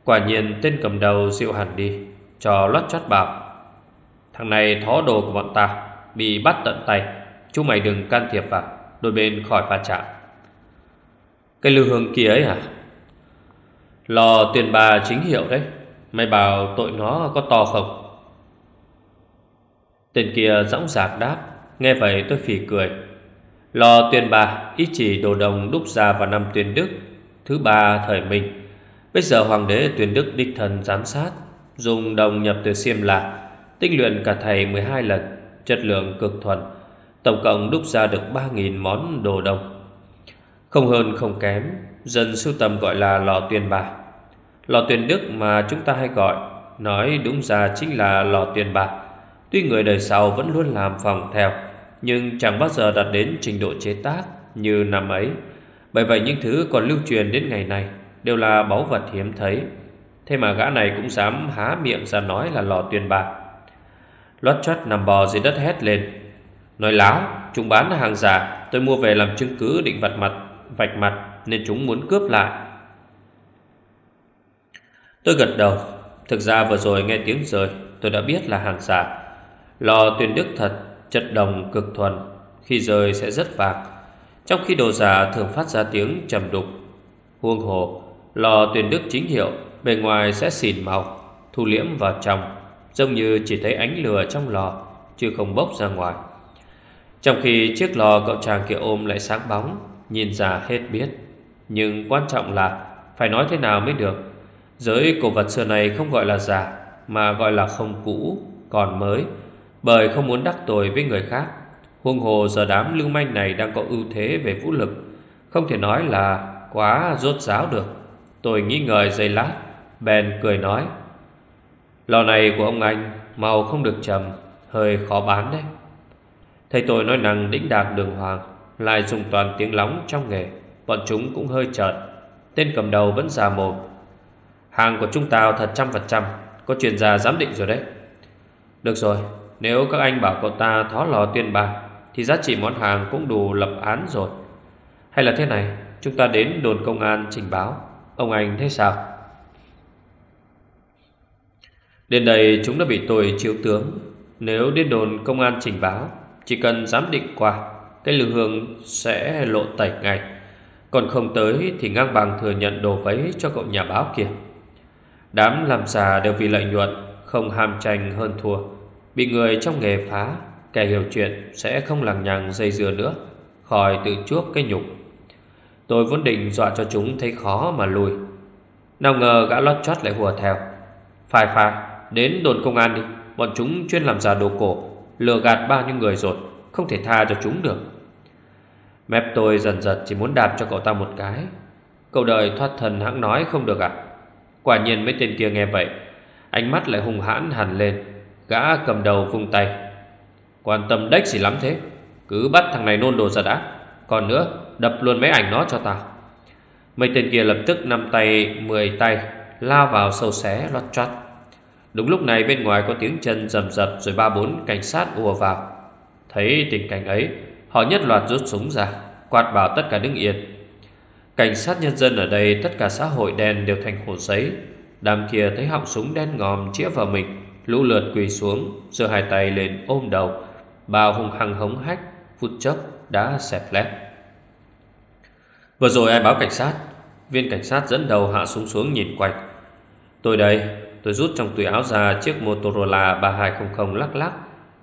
Quả nhiên tên cầm đầu dịu hẳn đi, Cho lót chót bảo. Thằng này thó đồ của bọn ta, Bị bắt tận tay, Chúng mày đừng can thiệp vào, Đôi bên khỏi va chạm. Cái lưu hương kia ấy à Lò tiền bà chính hiệu đấy, Mày bảo tội nó có to không? Tên kia dõng dạc đáp, Nghe vậy tôi phỉ cười. Lò tuyên bà, ý chỉ đồ đồng đúc ra vào năm tuyên đức, Thứ ba thời Minh. Bây giờ hoàng đế tuyên đức đích thần giám sát, Dùng đồng nhập từ Xiêm lạc Tinh luyện cả thầy 12 lần, Chất lượng cực thuần Tổng cộng đúc ra được 3.000 món đồ đồng. Không hơn không kém, Dân sưu tầm gọi là lò tuyên bạc Lò tuyên đức mà chúng ta hay gọi, Nói đúng ra chính là lò tuyên bạc Tuy người đời sau vẫn luôn làm phòng theo, Nhưng chẳng bao giờ đạt đến trình độ chế tác như năm ấy. Bởi vậy những thứ còn lưu truyền đến ngày nay. Đều là báu vật hiếm thấy. Thế mà gã này cũng dám há miệng ra nói là lò tuyên bạc. Lót chót nằm bò dưới đất hét lên. Nói láo, Chúng bán hàng giả, Tôi mua về làm chứng cứ định vặt mặt, Vạch mặt, Nên chúng muốn cướp lại. Tôi gật đầu. Thực ra vừa rồi nghe tiếng rời, Tôi đã biết là hàng giả. Lò tuyên đức thật, Chất đồng cực thuần, Khi rơi sẽ rất vàng Trong khi đồ giả thường phát ra tiếng trầm đục. Huông hồ Lò tuyển đức chính hiệu, Bề ngoài sẽ xỉn màu, Thu liễm vào trong Giống như chỉ thấy ánh lửa trong lò, Chứ không bốc ra ngoài. Trong khi chiếc lò cậu chàng kia ôm lại sáng bóng, Nhìn ra hết biết. Nhưng quan trọng là, Phải nói thế nào mới được? Giới cổ vật xưa này không gọi là giả, Mà gọi là không cũ, Còn mới, bởi không muốn đắc tội với người khác. Huông hồ giờ đám lưu manh này đang có ưu thế về vũ lực, Không thể nói là quá rốt ráo được. Tôi nghĩ ngợi giây lát, Bèn cười nói, Lò này của ông anh Màu không được trầm, Hơi khó bán đấy. Thầy tôi nói năng đĩnh đạc đường hoàng, Lại dùng toàn tiếng lóng trong nghề, Bọn chúng cũng hơi trợn, Tên cầm đầu vẫn già mồm. Hàng của chúng ta thật trăm phần trăm, Có chuyên gia giám định rồi đấy. Được rồi, nếu các anh bảo cậu ta thó lò tiền bạc, Thì giá trị món hàng cũng đủ lập án rồi. Hay là thế này, Chúng ta đến đồn công an trình báo. Ông anh thấy sao? Đến đây chúng đã bị tôi chiếu tướng. Nếu đến đồn công an trình báo, Chỉ cần giám định qua Cái lương hương sẽ lộ tẩy ngay. Còn không tới thì ngang bằng thừa nhận đồ vấy cho cậu nhà báo kia. Đám làm giả đều vì lợi nhuận, Không ham tranh hơn thua. Bị người trong nghề phá, Kẻ hiểu chuyện sẽ không lằng nhằng dây dưa nữa, Khỏi tự chuốc cái nhục. Tôi vốn định dọa cho chúng thấy khó mà lùi. Nào ngờ gã lót chót lại hùa theo. Phải phải Đến đồn công an đi. Bọn chúng chuyên làm giả đồ cổ, Lừa gạt bao nhiêu người rồi, Không thể tha cho chúng được. Mép tôi dần dần chỉ muốn đạp cho cậu ta một cái. Cậu đời thoát thần hãng nói không được à Quả nhiên mấy tên kia nghe vậy, Ánh mắt lại hung hãn hẳn lên. Gã cầm đầu vung tay. Quan tâm đếch gì lắm thế? Cứ bắt thằng này nôn đồ ra đã. Còn nữa đập luôn mấy ảnh nó cho tao Mấy tên kia lập tức năm tay, mười tay, Lao vào sâu xé, lót chót. Đúng lúc này bên ngoài có tiếng chân rầm rập Rồi ba bốn cảnh sát ùa vào. Thấy tình cảnh ấy, Họ nhất loạt rút súng ra, Quạt bảo tất cả đứng yên. Cảnh sát nhân dân ở đây, Tất cả xã hội đen đều thành hồ giấy. Đám kia thấy họng súng đen ngòm chĩa vào mình, Lũ lượt quỳ xuống, giơ hai tay lên ôm đầu. Bao hùng hăng hống hách, Phút chốc đã xẹp lép. Vừa rồi ai báo cảnh sát? Viên cảnh sát dẫn đầu hạ súng xuống nhìn quanh. Tôi đây, Tôi rút trong túi áo ra chiếc Motorola 3200 lắc lắc,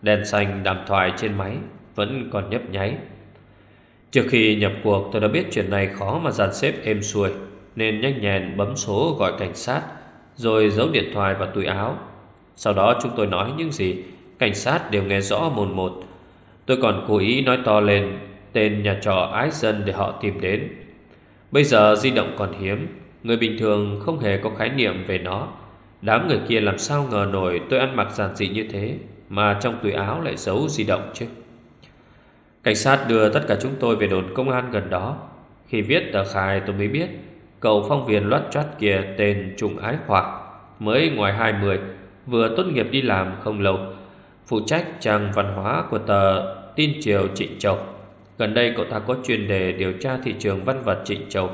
Đèn xanh đàm thoại trên máy Vẫn còn nhấp nháy. Trước khi nhập cuộc, tôi đã biết chuyện này khó mà dàn xếp êm xuôi, Nên nhanh nhẹn bấm số gọi cảnh sát, Rồi giấu điện thoại vào túi áo. Sau đó chúng tôi nói những gì, Cảnh sát đều nghe rõ một một. Tôi còn cố ý nói to lên Tên nhà trọ ái dân để họ tìm đến. Bây giờ di động còn hiếm, Người bình thường không hề có khái niệm về nó. Đám người kia làm sao ngờ nổi tôi ăn mặc giản dị như thế, Mà trong túi áo lại giấu di động chứ? Cảnh sát đưa tất cả chúng tôi về đồn công an gần đó. Khi viết tờ khai tôi mới biết, Cậu phong viên loát choát kia tên Trung Ái Hòa Mới ngoài 20 Vừa tốt nghiệp đi làm không lâu, Phụ trách trang văn hóa của tờ Tin Triều Trịnh Châu. Gần đây cậu ta có chuyên đề điều tra thị trường văn vật Trịnh Châu.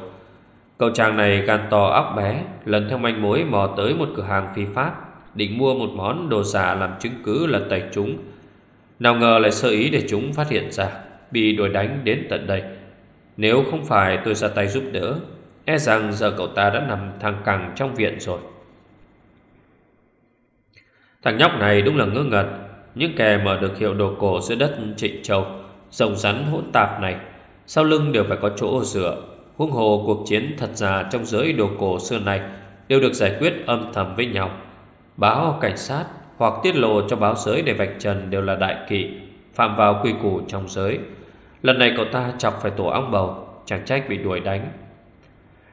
Cậu chàng này gan to óc bé, Lần theo manh mối mò tới một cửa hàng phi pháp, Định mua một món đồ giả làm chứng cứ là tẩy chúng. Nào ngờ lại sơ ý để chúng phát hiện ra, Bị đuổi đánh đến tận đây. Nếu không phải tôi ra tay giúp đỡ E rằng giờ cậu ta đã nằm thang cẳng trong viện rồi. Thằng nhóc này đúng là ngơ ngẩn, Những kẻ mở được hiệu đồ cổ giữa đất Trịnh Châu Rồng rắn hỗn tạp này. Sau lưng đều phải có chỗ dựa. Huống hồ cuộc chiến thật ra trong giới đồ cổ xưa này Đều được giải quyết âm thầm với nhau. Báo cảnh sát hoặc tiết lộ cho báo giới để vạch trần đều là đại kỵ, Phạm vào quy củ trong giới. Lần này cậu ta chọc phải tổ ong bầu, Chẳng trách bị đuổi đánh.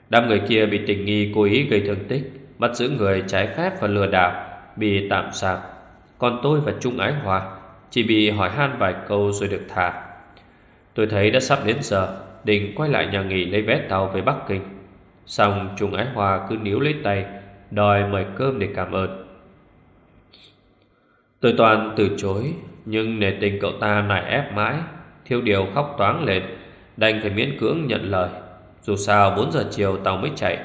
Đám người kia bị tình nghi cố ý gây thương tích, Bắt giữ người trái phép và lừa đảo, Bị tạm giam. Còn tôi và Trung Ái Hòa Chỉ bị hỏi han vài câu rồi được thả. Tôi thấy đã sắp đến giờ, Định quay lại nhà nghỉ lấy vé tàu về Bắc Kinh. Xong Trung Ái Hòa cứ níu lấy tay, Đòi mời cơm để cảm ơn. Tôi toàn từ chối, Nhưng nể tình cậu ta nài ép mãi Thiêu điều khóc toáng lên, Đành phải miễn cưỡng nhận lời. Dù sao 4 giờ chiều tàu mới chạy,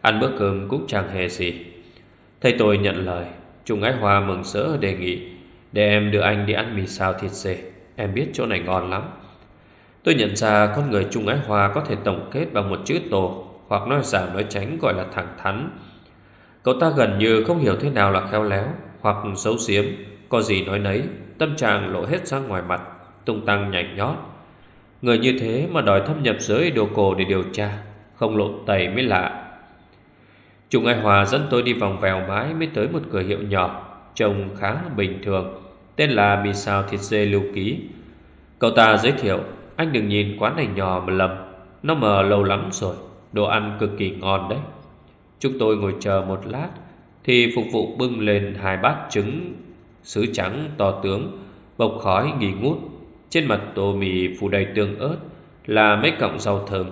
Ăn bữa cơm cũng chẳng hề gì. Thầy tôi nhận lời Trung Ái Hoa mừng rỡ đề nghị, Để em đưa anh đi ăn mì xào thịt dê, Em biết chỗ này ngon lắm. Tôi nhận ra con người Trung Ái hòa Có thể tổng kết bằng một chữ tổ Hoặc nói giảm nói tránh gọi là thẳng thắn. Cậu ta gần như không hiểu thế nào là khéo léo, Hoặc xấu xiếm Có gì nói nấy, Tâm trạng lộ hết ra ngoài mặt, Tung tăng nhảy nhót. Người như thế mà đòi thâm nhập giới đồ cổ để điều tra, Không lộ tẩy mới lạ. Trung ái Hòa dẫn tôi đi vòng vèo mãi Mới tới một cửa hiệu nhỏ, Trông khá bình thường, Tên là Mì Sao Thịt Dê Lưu Ký Cậu ta giới thiệu anh đừng nhìn quán này nhỏ mà lầm. Nó mở lâu lắm rồi. Đồ ăn cực kỳ ngon đấy. Chúng tôi ngồi chờ một lát, Thì phục vụ bưng lên hai bát trứng, Sứ trắng to tướng Bọc khói nghỉ ngút. Trên mặt tô mì phủ đầy tương ớt, Là mấy cọng rau thơm.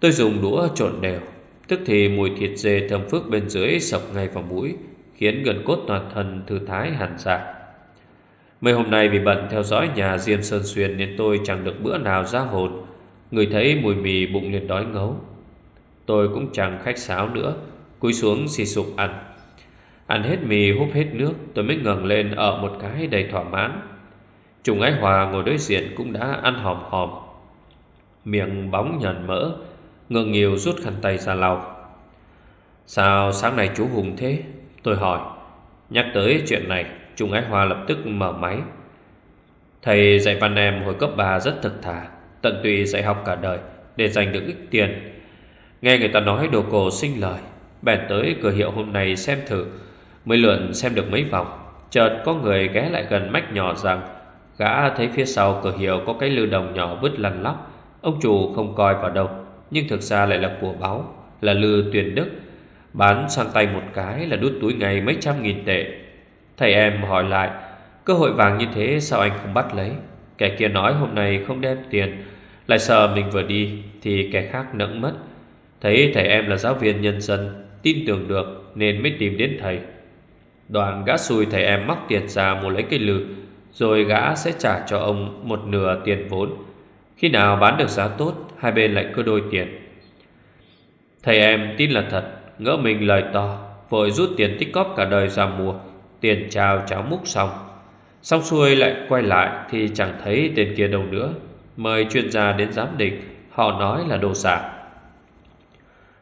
Tôi dùng đũa trộn đều, Tức thì mùi thịt dê thơm phức bên dưới sọc ngay vào mũi, Khiến gần cốt toàn thân thư thái hẳn ra. Mấy hôm nay vì bận theo dõi nhà Diêm Sơn Xuyên Nên tôi chẳng được bữa nào ra hồn. Người thấy mùi mì bụng liền đói ngấu. Tôi cũng chẳng khách sáo nữa, Cúi xuống xì sụp ăn. Ăn hết mì, húp hết nước, Tôi mới ngẩng lên ở một cái đầy thỏa mãn. Trùng Ái Hòa ngồi đối diện cũng đã ăn hòm hòm. Miệng bóng nhờn mỡ, Ngượng nhiều rút khăn tay ra lau. Sao sáng nay chú Hùng thế? Tôi hỏi. Nhắc tới chuyện này Trung Ái Hoa lập tức mở máy. Thầy dạy văn em hồi cấp 3 rất thực thà, Tận tụy dạy học cả đời Để giành được ít tiền. Nghe người ta nói đồ cổ sinh lời, Bèn tới cửa hiệu hôm nay xem thử. Mới lượn xem được mấy vòng, Chợt có người ghé lại gần mách nhỏ rằng, Gã thấy phía sau cửa hiệu có cái lư đồng nhỏ vứt lăn lóc, Ông chủ không coi vào đâu, Nhưng thực ra lại là của báo Là lư tuyển đức. Bán sang tay một cái là đút túi ngày mấy trăm nghìn tệ. Thầy em hỏi lại, Cơ hội vàng như thế sao anh không bắt lấy? Kẻ kia nói hôm nay không đem tiền, Lại sợ mình vừa đi Thì kẻ khác nẫn mất. Thấy thầy em là giáo viên nhân dân, Tin tưởng được nên mới tìm đến thầy. Đoàn gã xui thầy em móc tiền ra mua lấy cây lư Rồi gã sẽ trả cho ông một nửa tiền vốn. Khi nào bán được giá tốt, Hai bên lại cơ đôi tiền. Thầy em tin là thật, Ngỡ mình lời to, Vội rút tiền tích cóp cả đời ra mua. Tiền chào cháo múc xong. Xong xuôi lại quay lại Thì chẳng thấy tiền kia đâu nữa. Mời chuyên gia đến giám định, Họ nói là đồ giả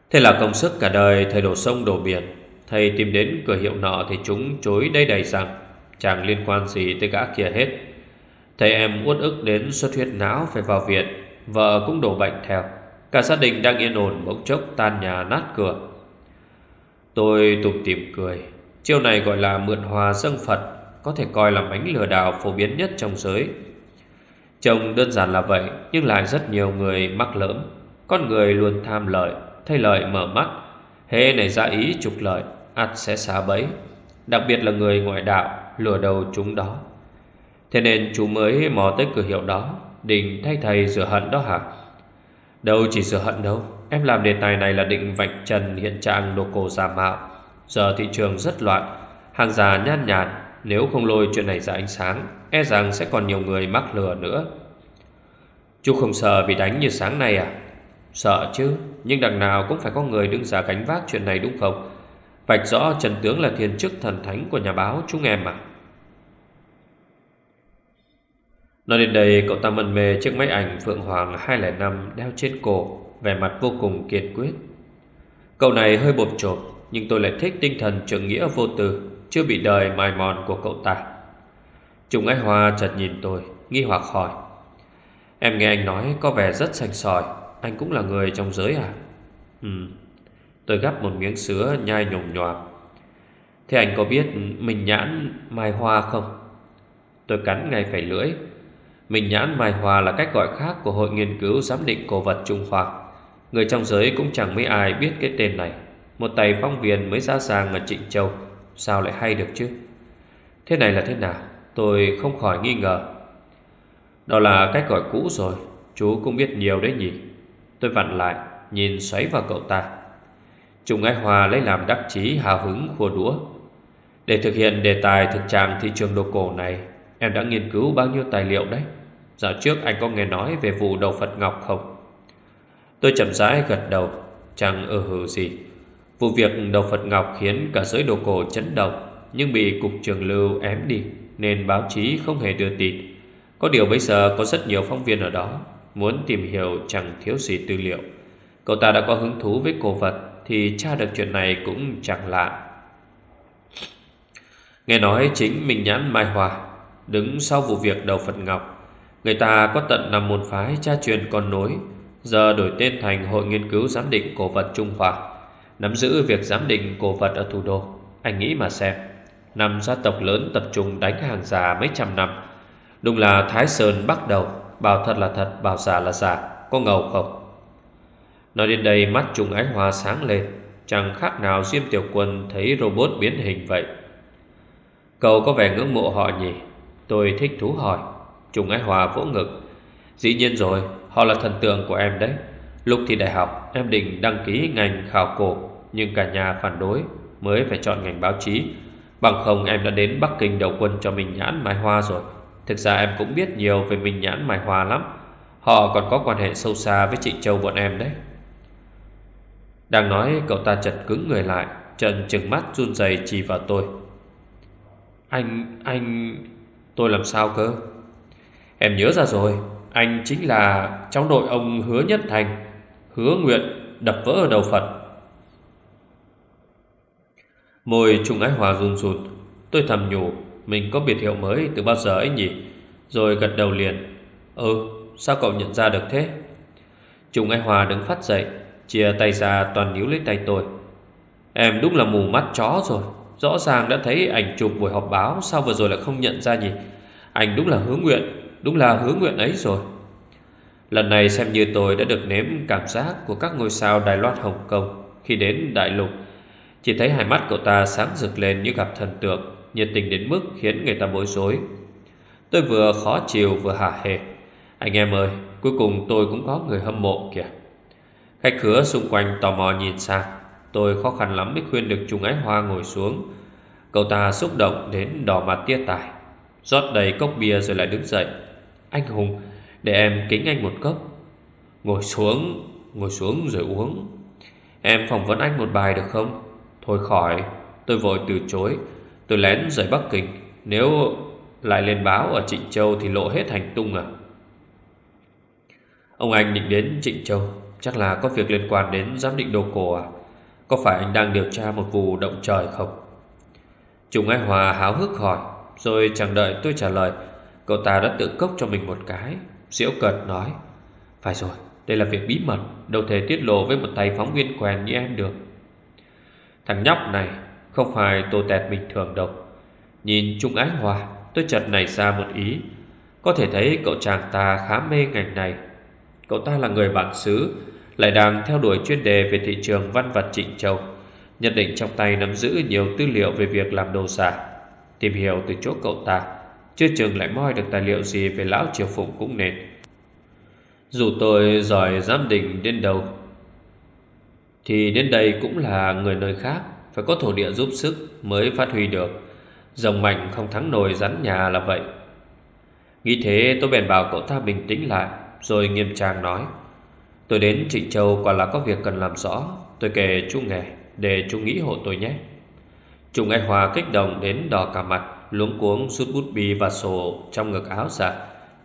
Thế là công sức cả đời thầy đổ sông đổ biển. Thầy tìm đến cửa hiệu nọ Thì chúng chối đây đầy rằng, Chẳng liên quan gì tới gã kia hết. Thầy em uất ức đến xuất huyết não Phải vào viện, Vợ cũng đổ bệnh theo. Cả gia đình đang yên ổn bỗng chốc tan nhà nát cửa. Tôi tụm tìm cười. Chiêu này gọi là mượn hòa dâng Phật, Có thể coi là mánh lừa đảo phổ biến nhất trong giới. Trông đơn giản là vậy, Nhưng lại rất nhiều người mắc lỡm. Con người luôn tham lợi, Thay lợi mở mắt. Hê này ra ý trục lợi, ắt sẽ xả bẫy. Đặc biệt là người ngoại đạo, Lừa đầu chúng đó. Thế nên chú mới mò tới cửa hiệu đó, Định thay thầy rửa hận đó hả? Đâu chỉ rửa hận đâu, Em làm đề tài này là định vạch trần hiện trạng đồ cổ giả mạo. Giờ thị trường rất loạn. Hàng giả nhan nhạt, Nếu không lôi chuyện này ra ánh sáng E rằng sẽ còn nhiều người mắc lừa nữa. Chú không sợ bị đánh như sáng nay à? Sợ chứ, Nhưng đằng nào cũng phải có người đứng ra gánh vác chuyện này đúng không? Vạch rõ Trần Tướng là thiên chức thần thánh của nhà báo chúng em mà Nói đến đây, cậu ta mân mê chiếc máy ảnh Phượng Hoàng 205 đeo trên cổ, Vẻ mặt vô cùng kiên quyết. Cậu này hơi bột chộp nhưng tôi lại thích tinh thần trưởng nghĩa vô tư, Chưa bị đời mài mòn của cậu ta. Trung Ái Hoa chợt nhìn tôi, Nghi hoặc hỏi. Em nghe anh nói có vẻ rất sành sỏi, Anh cũng là người trong giới à? Ừ. Tôi gắp một miếng sứa nhai nhồm nhòm. Thế anh có biết mình nhãn mai hoa không? Tôi cắn ngay phải lưỡi. Mình nhãn mai hoa là cách gọi khác Của Hội Nghiên cứu Giám định Cổ vật Trung Hoa. Người trong giới cũng chẳng mấy ai biết cái tên này. Một tay phong viên mới ra sàng ở Trịnh Châu, Sao lại hay được chứ? Thế này là thế nào? Tôi không khỏi nghi ngờ. Đó là cách gọi cũ rồi, Chú cũng biết nhiều đấy nhỉ? Tôi vặn lại, Nhìn xoáy vào cậu ta. Trung Ái Hòa lấy làm đắc chí hào hứng khua đũa. Để thực hiện đề tài thực trạng thị trường đồ cổ này, Em đã nghiên cứu bao nhiêu tài liệu đấy? Dạo trước anh có nghe nói về vụ đầu Phật Ngọc không? Tôi chậm rãi gật đầu, Chẳng ở hừ gì. Vụ việc đầu Phật Ngọc khiến cả giới đồ cổ chấn động, Nhưng bị cục trường lưu ém đi, Nên báo chí không hề đưa tin. Có điều bây giờ có rất nhiều phóng viên ở đó, Muốn tìm hiểu chẳng thiếu gì tư liệu. Cậu ta đã có hứng thú với cổ vật Thì tra được chuyện này cũng chẳng lạ. Nghe nói chính mình nhãn Mai Hòa Đứng sau vụ việc đầu Phật Ngọc. Người ta có tận năm môn phái cha truyền con nối, Giờ đổi tên thành Hội Nghiên cứu Giám định Cổ vật Trung Hoa. Nắm giữ việc giám định cổ vật ở thủ đô. Anh nghĩ mà xem. Năm gia tộc lớn tập trung đánh hàng giả mấy trăm năm. Đúng là Thái Sơn bắt đầu. Bảo thật là thật, bảo giả là giả. Có ngầu không? Nói đến đây mắt Trung Ái Hoa sáng lên. Chẳng khác nào Diêm Tiểu Quân Thấy robot biến hình vậy. Cậu có vẻ ngưỡng mộ họ nhỉ? Tôi thích thú hỏi. Trung Ái Hòa vỗ ngực. Dĩ nhiên rồi Họ là thần tượng của em đấy. Lúc thi đại học em định đăng ký ngành khảo cổ Nhưng cả nhà phản đối Mới phải chọn ngành báo chí. Bằng không em đã đến Bắc Kinh đầu quân cho mình nhãn Mai Hoa rồi. Thực ra em cũng biết nhiều về mình nhãn Mai Hoa lắm. Họ còn có quan hệ sâu xa với chị Châu bọn em đấy. Đang nói cậu ta chật cứng người lại Trần trừng mắt run rẩy chỉ vào tôi. Anh, anh... Tôi làm sao cơ? Em nhớ ra rồi anh chính là cháu nội ông Hứa Nhất Thành. Hứa nguyện đập vỡ ở đầu Phật. Môi Trung Ái Hòa run run Tôi thầm nhủ, Mình có biệt hiệu mới từ bao giờ ấy nhỉ? Rồi gật đầu liền Ừ sao cậu nhận ra được thế? Trung Ái Hòa đứng phát dậy, Chia tay ra toàn níu lấy tay tôi. Em đúng là mù mắt chó rồi, Rõ ràng đã thấy ảnh chụp buổi họp báo, Sao vừa rồi lại không nhận ra nhỉ? Anh đúng là hứa nguyện, Đúng là hứa nguyện ấy rồi. Lần này xem như tôi đã được nếm cảm giác Của các ngôi sao Đài Loan, Hồng Kông Khi đến Đại Lục. Chỉ thấy hai mắt cậu ta sáng rực lên như gặp thần tượng, Nhiệt tình đến mức khiến người ta bối rối. Tôi vừa khó chịu vừa hả hề Anh em ơi, Cuối cùng tôi cũng có người hâm mộ kìa. Khách khứa xung quanh tò mò nhìn sang Tôi khó khăn lắm mới khuyên được Trung Ái Hoa ngồi xuống. Cậu ta xúc động đến đỏ mặt tia tài. Rót đầy cốc bia rồi lại đứng dậy. Anh Hùng để em kính anh một cốc. Ngồi xuống Ngồi xuống rồi uống. Em phỏng vấn anh một bài được không? Thôi khỏi, Tôi vội từ chối. Tôi lén rời Bắc Kinh. Nếu lại lên báo ở Trịnh Châu Thì lộ hết hành tung à? Ông anh định đến Trịnh Châu. Chắc là có việc liên quan đến giám định đồ cổ à? Có phải anh đang điều tra một vụ động trời không? Trung Ái Hòa háo hức hỏi. Rồi chẳng đợi tôi trả lời, Cậu ta đã tự cốc cho mình một cái. Diễu cợt nói Phải rồi, đây là việc bí mật Đâu thể tiết lộ với một tay phóng viên quen như em được. Thằng nhóc này Không phải tô tẹt bình thường đâu. Nhìn Trung Ái Hòa Tôi chợt nảy ra một ý. Có thể thấy cậu chàng ta khá mê ngành này. Cậu ta là người bản xứ Lại đang theo đuổi chuyên đề Về thị trường văn vật Trịnh Châu nhận định trong tay nắm giữ nhiều tư liệu về việc làm đồ giả Tìm hiểu từ chỗ cậu ta. Chưa chừng lại moi được tài liệu gì về lão triều phụng cũng nên. Dù tôi giỏi giám định đến đâu, Thì đến đây cũng là người nơi khác, Phải có thổ địa giúp sức mới phát huy được. Rồng mạnh không thắng nổi rắn nhà là vậy. Nghĩ thế tôi bèn bảo cậu ta bình tĩnh lại, Rồi nghiêm trang nói, Tôi đến Trịnh Châu quả là có việc cần làm rõ, Tôi kể chú nghe, Để chú nghĩ hộ tôi nhé. Trung Anh Hòa kích động đến đỏ cả mặt. Luống cuống rút bút bi và sổ Trong ngực áo ra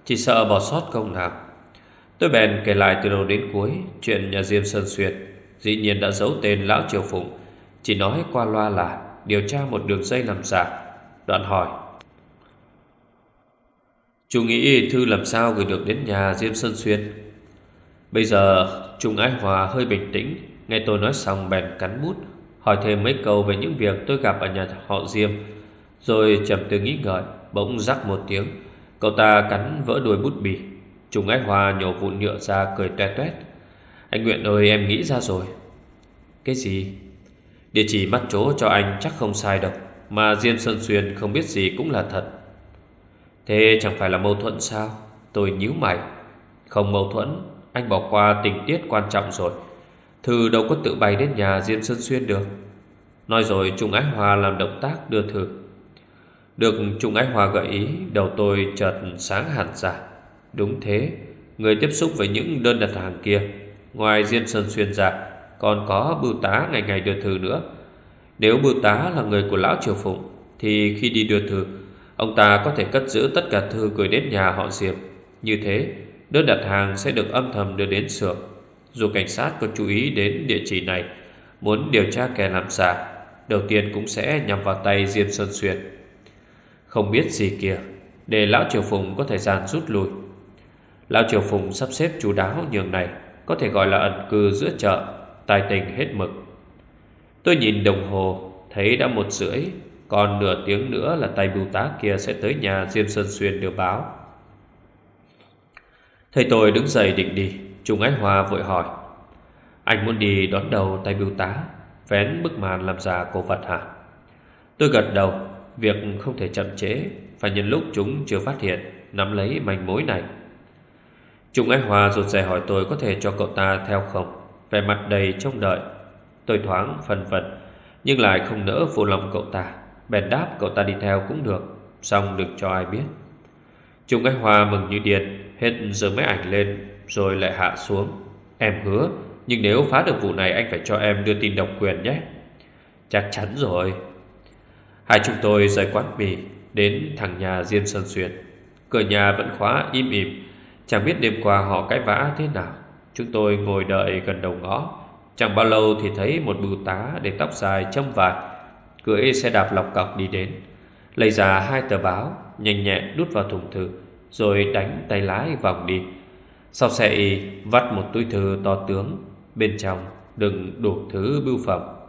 Chỉ sợ bỏ sót công nào. Tôi bèn kể lại từ đầu đến cuối Chuyện nhà Diêm Sơn Xuyệt. Dĩ nhiên đã giấu tên Lão Triều Phụng. Chỉ nói qua loa là Điều tra một đường dây làm giả. Đoạn hỏi. Chú nghĩ thư làm sao gửi được đến nhà Diêm Sơn Xuyên Bây giờ, Trung Ái Hòa hơi bình tĩnh. Nghe tôi nói xong bèn cắn bút, Hỏi thêm mấy câu về những việc tôi gặp ở nhà họ Diêm. Rồi trầm tư nghĩ ngợi, Bỗng rắc một tiếng. Cậu ta cắn vỡ đuôi bút bì. Trung Ái Hòa nhổ vụn nhựa ra cười tuét tuét. Anh Nguyện ơi, em nghĩ ra rồi. Cái gì? Địa chỉ mắt chỗ cho anh chắc không sai đâu, Mà Diêm Sơn Xuyên không biết gì cũng là thật. Thế chẳng phải là mâu thuẫn sao? Tôi nhíu mày. Không mâu thuẫn, Anh bỏ qua tình tiết quan trọng rồi. Thư đâu có tự bay đến nhà Diêm Sơn Xuyên được. Nói rồi Trung Ái Hòa làm động tác đưa thư. Được Trung Ái Hòa gợi ý, Đầu tôi chợt sáng hẳn ra. Đúng thế, Người tiếp xúc với những đơn đặt hàng kia, Ngoài Diên Sơn Xuyên ra, Còn có bưu tá ngày ngày đưa thư nữa. Nếu bưu tá là người của Lão Triều Phụng, Thì khi đi đưa thư, Ông ta có thể cất giữ tất cả thư gửi đến nhà họ Diệp. Như thế, Đơn đặt hàng sẽ được âm thầm đưa đến xưởng. Dù cảnh sát có chú ý đến địa chỉ này, Muốn điều tra kẻ làm giả, Đầu tiên cũng sẽ nhằm vào tay Diên Sơn Xuyên. Không biết gì kìa Để Lão Triều Phùng có thời gian rút lui. Lão Triều Phùng sắp xếp chú đáo nhường này, Có thể gọi là ẩn cư giữa chợ, Tài tình hết mực. Tôi nhìn đồng hồ, Thấy đã một rưỡi, còn nửa tiếng nữa là tay bưu tá kia sẽ tới nhà Diêm Sơn Xuyên đưa báo. Thầy tôi đứng dậy định đi, Trung Ái Hoa vội hỏi, Anh muốn đi đón đầu tay bưu tá, Vén bức màn làm giả cổ vật hả? Tôi gật đầu Việc không thể chậm chế, Phải nhân lúc chúng chưa phát hiện, Nắm lấy manh mối này. Trung anh hòa rụt rè hỏi tôi có thể cho cậu ta theo không? Vẻ mặt đầy trông đợi. Tôi thoáng phần phật Nhưng lại không nỡ phụ lòng cậu ta. Bèn đáp cậu ta đi theo cũng được, Xong đừng cho ai biết. Trung anh hòa mừng như điên, Hết giơ máy ảnh lên, Rồi lại hạ xuống. Em hứa, Nhưng nếu phá được vụ này anh phải cho em đưa tin độc quyền nhé. Chắc chắn rồi. Hai chúng tôi rời quán mì Đến thằng nhà Diêm Sơn Xuyên. Cửa nhà vẫn khóa im im Chẳng biết đêm qua họ cãi vã thế nào. Chúng tôi ngồi đợi gần đầu ngõ. Chẳng bao lâu thì thấy một bưu tá để tóc dài châm vạt, Cưỡi xe đạp lọc cọc đi đến. Lấy ra hai tờ báo, Nhanh nhẹn đút vào thùng thư, Rồi đánh tay lái vòng đi. Sau xe y vắt một túi thư to tướng, Bên trong đựng đủ thứ bưu phẩm.